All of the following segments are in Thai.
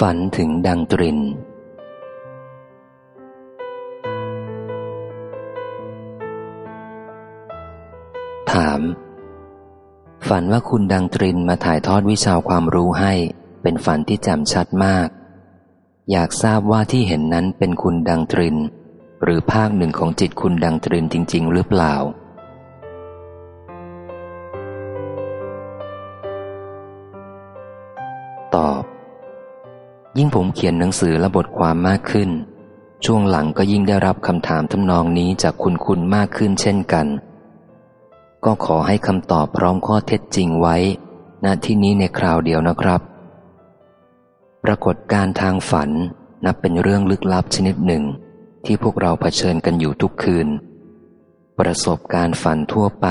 ฝันถึงดังตริน ถาม ฝันว่าคุณดังตรินมาถ่ายทอดวิชาความรู้ให้ เป็นฝันที่จ่มชัดมาก อยากทราบว่าที่เห็นนั้นเป็นคุณดังตริน หรือภาคหนึ่งของจิตคุณดังตรินจริง ๆ หรือเปล่า ตอบ ยิ่งผมเขียนหนังสือและบทความมากขึ้น ช่วงหลังก็ยิ่งได้รับคำถามทำนองนี้จากคุณคุณมากขึ้นเช่นกัน ก็ขอให้คำตอบพร้อมข้อเท็จจริงไว้ณที่นี้ในคราวเดียวนะครับ ปรากฏการทางฝันนับเป็นเรื่องลึกลับชนิดหนึ่ง ที่พวกเราเผชิญกันอยู่ทุกคืน ประสบการฝันทั่วไป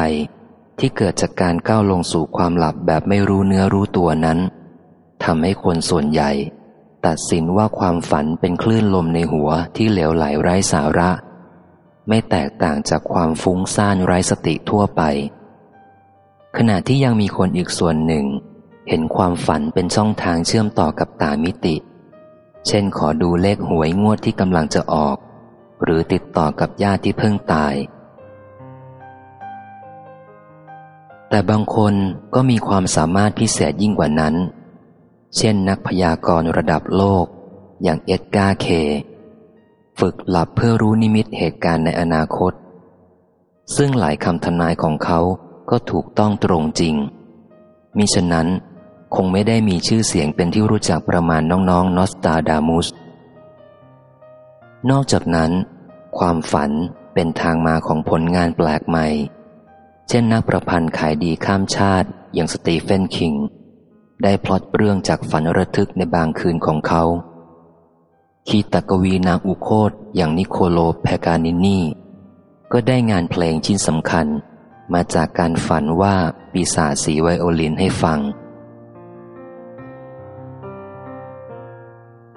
ที่เกิดจากการก้าวลงสู่ความหลับแบบไม่รู้เนื้อรู้ตัวนั้นทำให้คนส่วนใหญ่ ตัดสินว่าความฝันเป็นคลื่นลมในหัวที่เหลวไหลไร้สาระ ไม่แตกต่างจากความฟุ้งซ่านไร้สติทั่วไป ขณะที่ยังมีคนอีกส่วนหนึ่ง เห็นความฝันเป็นช่องทางเชื่อมต่อกับตามิติ เช่นขอดูเลขหวยงวดที่กำลังจะออก หรือติดต่อกับญาติที่เพิ่งตาย แต่บางคนก็มีความสามารถพิเศษยิ่งกว่านั้นเเช่นนักพยากรณ์ระดับโลก อย่างเอ็ดการ์เค ฝึกหลับเพื่อรู้นิมิตเหตุการณ์ในอนาคต ซึ่งหลายคำทำนายของเขาก็ถูกต้องตรงจริง มิฉะนั้นคงไม่ได้มีชื่อเสียงเป็นที่รู้จักประมาณน้องๆนอสตาดามุส นอกจากนั้น ความฝันเป็นทางมาของผลงานแปลกใหม่ เช่นนักประพันธ์ขายดีข้ามชาติอย่างสตีเฟนคิง ได้พล็อตเรื่องจากฝันระทึกในบางคืนของเขาคีตกวีนางอุโคตอย่างนิโคโลแพกานินีก็ได้งานเพลงชิ้นสำคัญ มาจากการฝันว่าปีศาจสีไวโอลินให้ฟัง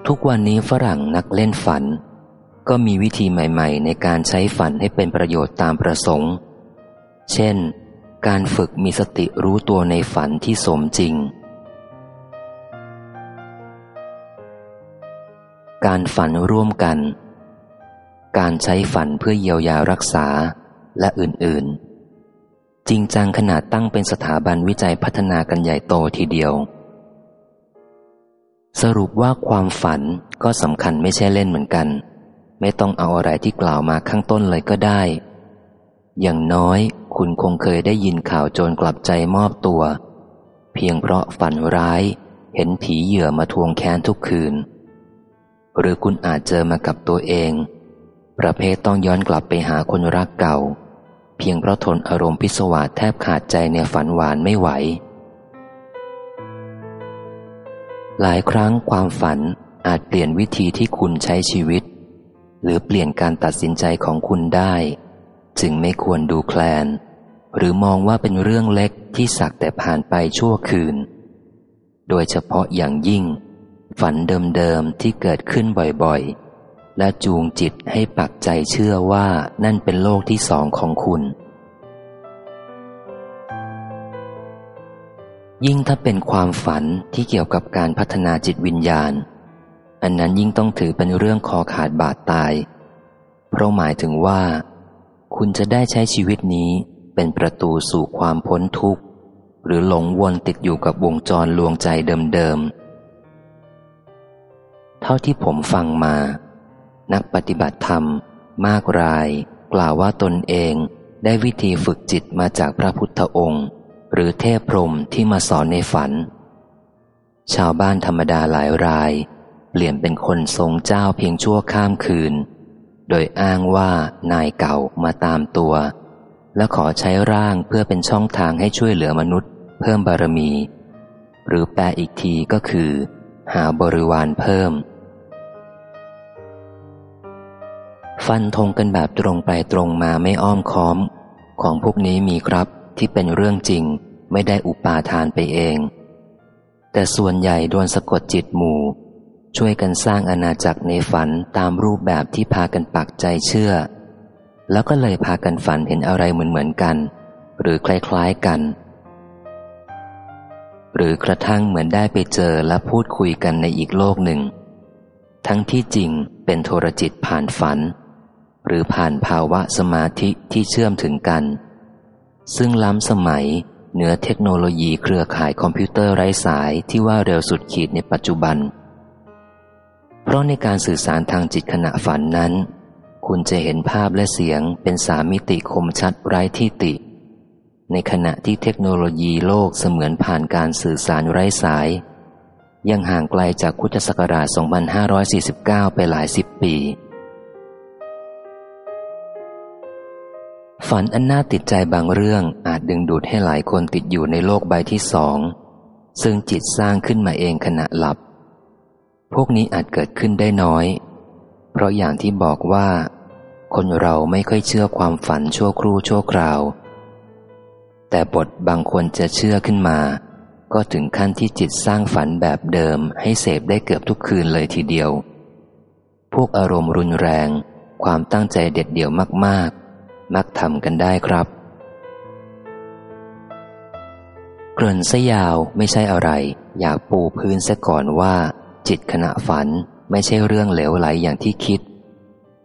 ทุกวันนี้ฝรั่งนักเล่นฝัน ก็มีวิธีใหม่ ๆ ในการใช้ฝันให้เป็นประโยชน์ตามประสงค์ เช่น การฝึกมีสติรู้ตัวในฝันที่สมจริง การฝันร่วมกัน การใช้ฝันเพื่อเยียวยารักษาและอื่นๆ จริงจังขนาดตั้งเป็นสถาบันวิจัยพัฒนากันใหญ่โตทีเดียว สรุปว่าความฝันก็สำคัญไม่ใช่เล่นเหมือนกัน ไม่ต้องเอาอะไรที่กล่าวมาข้างต้นเลยก็ได้ อย่างน้อยคุณคงเคยได้ยินข่าวโจรกลับใจมอบตัว เพียงเพราะฝันร้าย เห็นผีเหยื่อมาทวงแค้นทุกคืน หรือคุณอาจเจอมากับตัวเอง ประเภทต้องย้อนกลับไปหาคนรักเก่า เพียงเพราะทนอารมณ์พิศวาสแทบขาดใจในฝันหวานไม่ไหว หลายครั้งความฝันอาจเปลี่ยนวิธีที่คุณใช้ชีวิต หรือเปลี่ยนการตัดสินใจของคุณได้ จึงไม่ควรดูแคลน หรือมองว่าเป็นเรื่องเล็กที่สักแต่ผ่านไปชั่วคืน โดยเฉพาะอย่างยิ่ง ฝันเดิมๆที่เกิดขึ้นบ่อยๆ และจูงจิตให้ปักใจเชื่อว่านั่นเป็นโลกที่สองของคุณ ยิ่งถ้าเป็นความฝันที่เกี่ยวกับการพัฒนาจิตวิญญาณ อันนั้นยิ่งต้องถือเป็นเรื่องคอขาดบาดตาย เพราะหมายถึงว่า คุณจะได้ใช้ชีวิตนี้เป็นประตูสู่ความพ้นทุกข์ หรือหลงวนติดอยู่กับวงจรลวงใจเดิมๆ เท่าที่ผมฟังมา นักปฏิบัติธรรม มากราย กล่าวว่าตนเองได้วิธีฝึกจิตมาจากพระพุทธองค์ หรือเทพพรมที่มาสอนในฝัน ชาวบ้านธรรมดาหลายราย เปลี่ยนเป็นคนทรงเจ้าเพียงชั่วข้ามคืน โดยอ้างว่านายเก่ามาตามตัว และขอใช้ร่างเพื่อเป็นช่องทางให้ช่วยเหลือมนุษย์ เพิ่มบารมี หรือแปลอีกทีก็คือ หาบริวารเพิ่ม ฟันธงกันแบบตรงไปตรงมาไม่อ้อมค้อม ของพวกนี้มีครับที่เป็นเรื่องจริงไม่ได้อุปาทานไปเอง แต่ส่วนใหญ่โดนสะกดจิตหมู่ ช่วยกันสร้างอาณาจักรในฝันตามรูปแบบที่พากันปักใจเชื่อ แล้วก็เลยพากันฝันเห็นอะไรเหมือนเหมือนกัน หรือคล้ายๆกัน หรือกระทั่งเหมือนได้ไปเจอและพูดคุยกันในอีกโลกหนึ่ง ทั้งที่จริงเป็นโทรจิตผ่านฝัน หรือผ่านภาวะสมาธิที่เชื่อมถึงกัน ซึ่งล้ำสมัยเหนือเทคโนโลยีเครือข่ายคอมพิวเตอร์ไร้สายที่ว่าเร็วสุดขีดในปัจจุบัน เพราะในการสื่อสารทางจิตขณะฝันนั้น คุณจะเห็นภาพและเสียงเป็นสามิติคมชัดไร้ที่ติ ในขณะที่เทคโนโลยีโลกเสมือนผ่านการสื่อสารไร้สาย ยังห่างไกลจากพุทธศักราช 2549 ไปหลายสิบปี ฝันอันน่าติดใจบางเรื่องอาจดึงดูดให้หลายคนติดอยู่ในโลกใบที่สอง ซึ่งจิตสร้างขึ้นมาเองขณะหลับ พวกนี้อาจเกิดขึ้นได้น้อย เพราะอย่างที่บอกว่า คนเราไม่ค่อยเชื่อความฝันชั่วครู่ชั่วคราว แต่บทบางคนจะเชื่อขึ้นมา ก็ถึงขั้นที่จิตสร้างฝันแบบเดิมให้เสพได้เกือบทุกคืนเลยทีเดียว พวกอารมณ์รุนแรง ความตั้งใจเด็ดเดี่ยวมาก มักทำกันได้ครับ เกริ่นซะยาวไม่ใช่อะไร อยากปูพื้นซะก่อนว่า จิตขณะฝันไม่ใช่เรื่องเหลวไหลอย่างที่คิด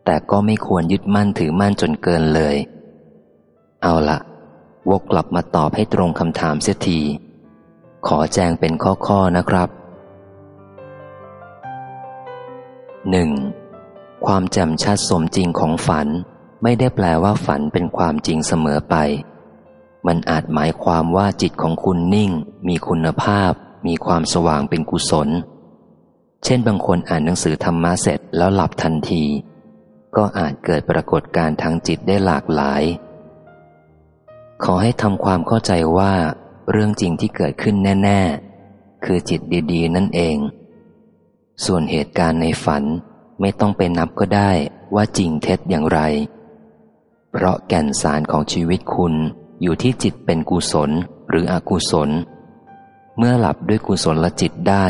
แต่ก็ไม่ควรยึดมั่นถือมั่นจนเกินเลย เอาละวกกลับมาตอบให้ตรงคำถามเสียทีขอแจงเป็นข้อๆนะครับ 1. ความแจ่มชัดสมจริงของฝัน ไม่ได้แปลว่าฝันเป็นความจริงเสมอไป มันอาจหมายความว่าจิตของคุณนิ่ง มีคุณภาพ มีความสว่างเป็นกุศล เช่นบางคนอ่านหนังสือธรรมะเสร็จแล้วหลับทันที ก็อาจเกิดปรากฏการทางจิตได้หลากหลาย ขอให้ทำความเข้าใจว่า เรื่องจริงที่เกิดขึ้นแน่ ๆ คือจิตดีๆ นั่นเอง ส่วนเหตุการณ์ในฝันไม่ต้องไปนับก็ได้ว่าจริงเท็จอย่างไร เพราะแก่นสารของชีวิตคุณอยู่ที่จิตเป็นกุศลหรืออกุศล เมื่อหลับด้วยกุศลละจิตได้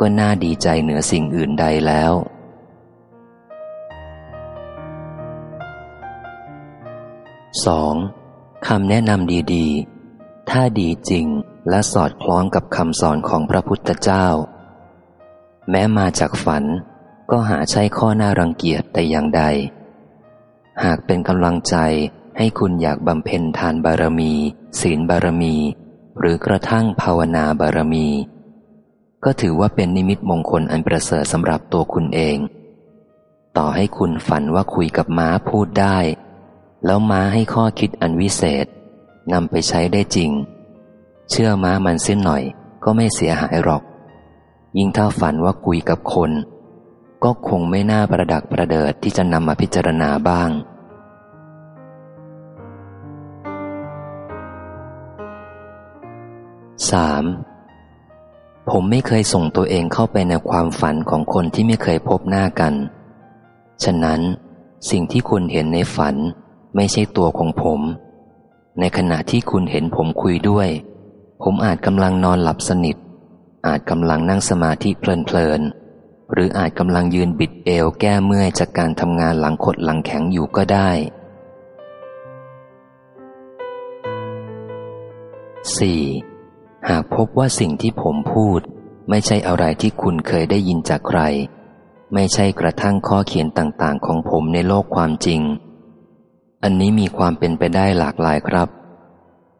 ก็น่าดีใจเหนือสิ่งอื่นใดแล้ว 2. คำแนะนำดีๆ ถ้าดีจริงและสอดคล้องกับคำสอนของพระพุทธเจ้า แม้มาจากฝัน ก็หาใช่ข้อน่ารังเกียจแต่อย่างใด หากเป็นกำลังใจให้คุณอยากบำเพ็ญทานบารมี ศีลบารมี หรือกระทั่งภาวนาบารมี ก็ถือว่าเป็นนิมิตมงคลอันประเสริฐสำหรับตัวคุณเอง ต่อให้คุณฝันว่าคุยกับม้าพูดได้ แล้วม้าให้ข้อคิดอันวิเศษนำไปใช้ได้จริง เชื่อม้ามันสิ้นหน่อยก็ไม่เสียหายหรอก ยิ่งถ้าฝันว่าคุยกับคน ก็คงไม่น่าประดักประเดิดที่จะนำมาพิจารณาบ้าง 3. ผมไม่เคยส่งตัวเองเข้าไปในความฝันของคนที่ไม่เคยพบหน้ากัน ฉะนั้น สิ่งที่คุณเห็นในฝันไม่ใช่ตัวของผม ในขณะที่คุณเห็นผมคุยด้วย ผมอาจกำลังนอนหลับสนิท อาจกำลังนั่งสมาธิเพลินๆ หรืออาจกำลังยืนบิดเอวแก้เมื่อยจากการทำงานหลังขดหลังแข็งอยู่ก็ได้ 4. หากพบว่าสิ่งที่ผมพูด ไม่ใช่อะไรที่คุณเคยได้ยินจากใคร ไม่ใช่กระทั่งข้อเขียนต่างๆ ของผมในโลกความจริง อันนี้มีความเป็นไปได้หลากหลายครับ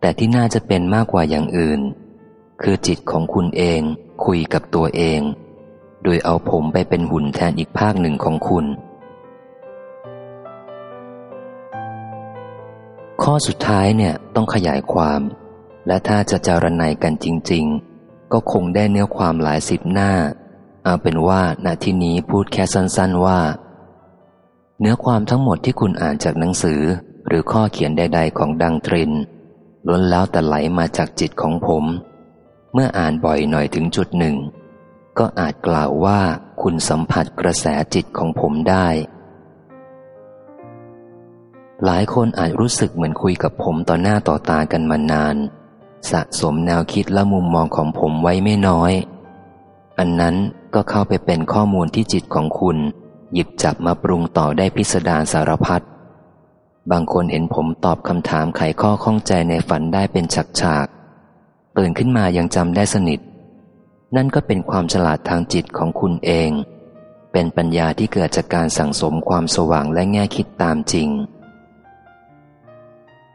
แต่ที่น่าจะเป็นมากกว่าอย่างอื่น คือจิตของคุณเองคุยกับตัวเอง โดยเอาผมไปเป็นหุ่นแทนอีกภาคหนึ่งของคุณ ข้อสุดท้ายเนี่ยต้องขยายความ และถ้าจะจารณัยกันจริง ๆ ก็คงได้เนื้อความหลายสิบหน้า เอาเป็นว่าณที่นี้พูดแค่สั้น ๆว่า เนื้อความทั้งหมดที่คุณอ่านจากหนังสือ หรือข้อเขียนใด ๆ ของดังตรินล้วนแล้วแต่ไหลมาจากจิตของผม เมื่ออ่านบ่อยหน่อยถึงจุดหนึ่ง ก็อาจกล่าวว่าคุณสัมผัสกระแสจิตของผมได้ หลายคนอาจรู้สึกเหมือนคุยกับผมต่อหน้าต่อตากันมานาน สะสมแนวคิดและมุมมองของผมไว้ไม่น้อย อันนั้นก็เข้าไปเป็นข้อมูลที่จิตของคุณ หยิบจับมาปรุงต่อได้พิสดารสารพัดบางคนเห็นผมตอบคำถามไขข้อข้องใจในฝันได้เป็นฉากตื่นขึ้นมายังจำได้สนิท นั่นก็เป็นความฉลาดทางจิตของคุณเอง เป็นปัญญาที่เกิดจากการสั่งสมความสว่างและแง่คิดตามจริง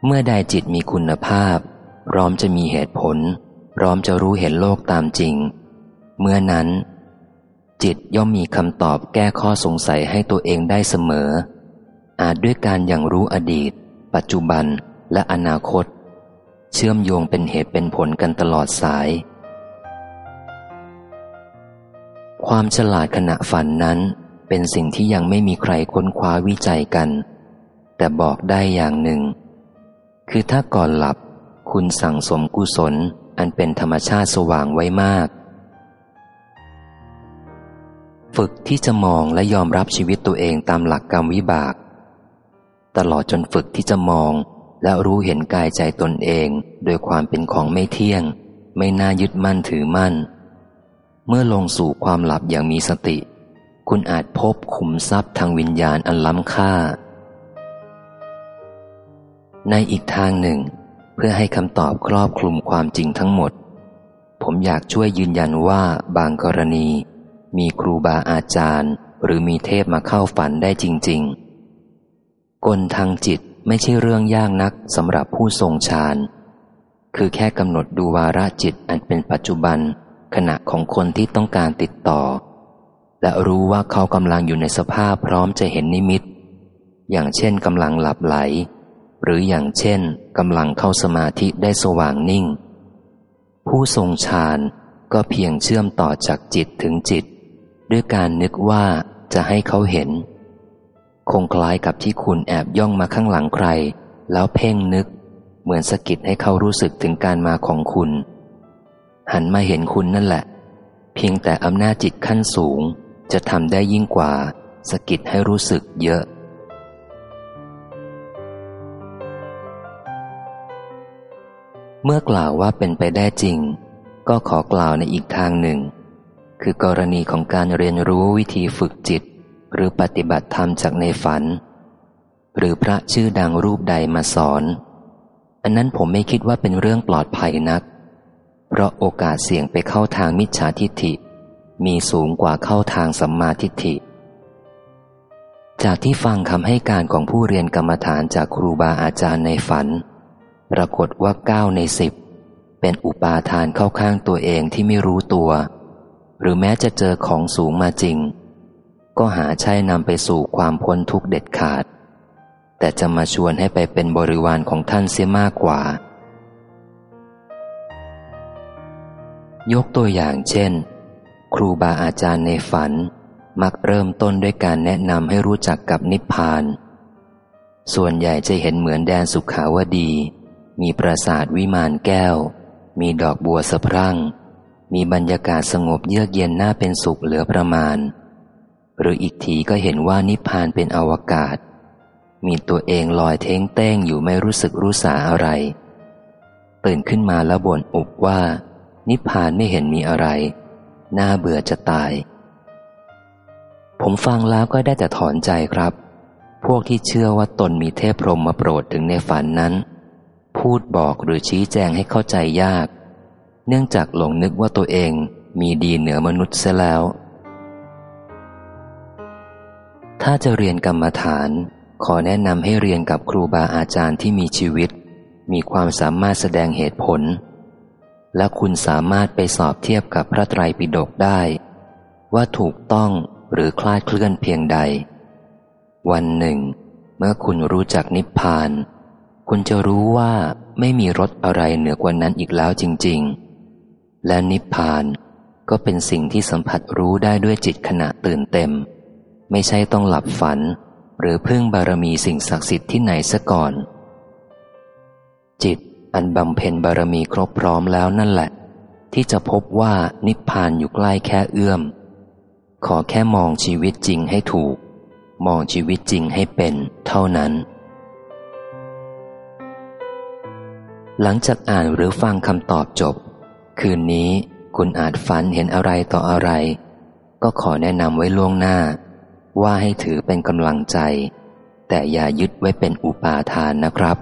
เมื่อใดจิตมีคุณภาพ พร้อมจะมีเหตุผล พร้อมจะรู้เห็นโลกตามจริง เมื่อนั้น จิตย่อมมีคำตอบแก้ข้อสงสัยให้ตัวเองได้เสมอ อาจด้วยการอย่างรู้อดีต ปัจจุบันและอนาคต เชื่อมโยงเป็นเหตุเป็นผลกันตลอดสาย ความฉลาดขณะฝันนั้นเป็นสิ่งที่ยังไม่มีใครค้นคว้าวิจัยกัน แต่บอกได้อย่างหนึ่ง คือถ้าก่อนหลับ คุณสั่งสมกุศลอันเป็นธรรมชาติสว่างไว้มาก ฝึกที่จะมองและยอมรับชีวิตตัวเองตามหลักกรรมวิบาก ตลอดจนฝึกที่จะมองและรู้เห็นกายใจตนเอง โดยความเป็นของไม่เที่ยง ไม่น่ายึดมั่นถือมั่น เมื่อลงสู่ความหลับอย่างมีสติ คุณอาจพบขุมทรัพย์ทางวิญญาณอันล้ำค่า ในอีกทางหนึ่ง เพื่อให้คำตอบครอบคลุมความจริงทั้งหมด ผมอยากช่วยยืนยันว่าบางกรณี มีครูบาอาจารย์ หรือมีเทพมาเข้าฝันได้จริง ๆ กลทางจิตไม่ใช่เรื่องยากนักสำหรับผู้ทรงฌานคือแค่กำหนดดูวาระจิตอันเป็นปัจจุบัน ขณะของคนที่ต้องการติดต่อ และรู้ว่าเขากำลังอยู่ในสภาพพร้อมจะเห็นนิมิต อย่างเช่นกำลังหลับไหล หรืออย่างเช่นกำลังเข้าสมาธิได้สว่างนิ่ง ผู้ทรงฌานก็เพียงเชื่อมต่อจากจิตถึงจิต ด้วยการนึกว่าจะให้เขาเห็น คงคล้ายกับที่คุณแอบย่องมาข้างหลังใคร แล้วเพ่งนึก เหมือนสกิดให้เขารู้สึกถึงการมาของคุณ หันมาเห็นคุณนั่นแหละ เพียงแต่อำนาจจิตขั้นสูง จะทำได้ยิ่งกว่าสกิดให้รู้สึกเยอะ เมื่อกล่าวว่าเป็นไปได้จริง ก็ขอกล่าวในอีกทางหนึ่ง คือกรณีของการเรียนรู้วิธีฝึกจิต หรือปฏิบัติธรรมจากในฝัน หรือพระชื่อดังรูปใดมาสอน อันนั้นผมไม่คิดว่าเป็นเรื่องปลอดภัยนัก เพราะโอกาสเสี่ยงไปเข้าทางมิจฉาทิฐิ มีสูงกว่าเข้าทางสัมมาทิฏฐิ จากที่ฟังคำให้การของผู้เรียนกรรมฐานจากครูบาอาจารย์ในฝัน ปรากฏว่าเก้าในสิบเป็นอุปาทานเข้าข้างตัวเองที่ไม่รู้ตัว หรือแม้จะเจอของสูงมาจริง ก็หาใช่นำไปสู่ความพ้นทุกข์เด็ดขาด แต่จะมาชวนให้ไปเป็นบริวารของท่านเสียมากกว่า ยกตัวอย่างเช่น ครูบาอาจารย์ในฝันมักเริ่มต้นด้วยการแนะนำให้รู้จักกับนิพพาน ส่วนใหญ่จะเห็นเหมือนแดนสุขาวดี มีปราสาทวิมานแก้ว มีดอกบัวสะพรั่ง มีบรรยากาศสงบเยือกเย็นน่าเป็นสุขเหลือประมาณ หรืออีกทีก็เห็นว่านิพพานเป็นอวกาศ มีตัวเองลอยเท้งเต้งอยู่ไม่รู้สึกรู้สาอะไร ตื่นขึ้นมาแล้วบ่นอุบว่า นิพพานไม่เห็นมีอะไรน่าเบื่อจะตาย ผมฟังแล้วก็ได้แต่ถอนใจครับ พวกที่เชื่อว่าตนมีเทพพรหมมาโปรดถึงในฝันนั้น พูดบอกหรือชี้แจงให้เข้าใจยาก เนื่องจากหลงนึกว่าตัวเองมีดีเหนือมนุษย์เสียแล้ว ถ้าจะเรียนกรรมฐาน ขอแนะนำให้เรียนกับครูบาอาจารย์ที่มีชีวิต มีความสามารถแสดงเหตุผล และคุณสามารถไปสอบเทียบกับพระไตรปิฎกได้ ว่าถูกต้องหรือคลาดเคลื่อนเพียงใด วันหนึ่ง เมื่อคุณรู้จักนิพพาน คุณจะรู้ว่าไม่มีรสอะไรเหนือกว่านั้นอีกแล้วจริง ๆ และนิพพานก็เป็นสิ่งที่สัมผัสรู้ได้ด้วยจิตขณะตื่นเต็ม ไม่ใช่ต้องหลับฝัน หรือพึ่งบารมีสิ่งศักดิ์สิทธิ์ที่ไหนซะก่อน จิตอันบำเพ็ญบารมีครบพร้อมแล้วนั่นแหละ ที่จะพบว่านิพพานอยู่ใกล้แค่เอื้อม ขอแค่มองชีวิตจริงให้ถูก มองชีวิตจริงให้เป็นเท่านั้น หลังจากอ่านหรือฟังคำตอบจบ คืนนี้คุณอาจฝันเห็นอะไรต่ออะไร ก็ขอแนะนำไว้ล่วงหน้า ว่าให้ถือเป็นกำลังใจ แต่อย่ายึดไว้เป็นอุปาทานนะครับ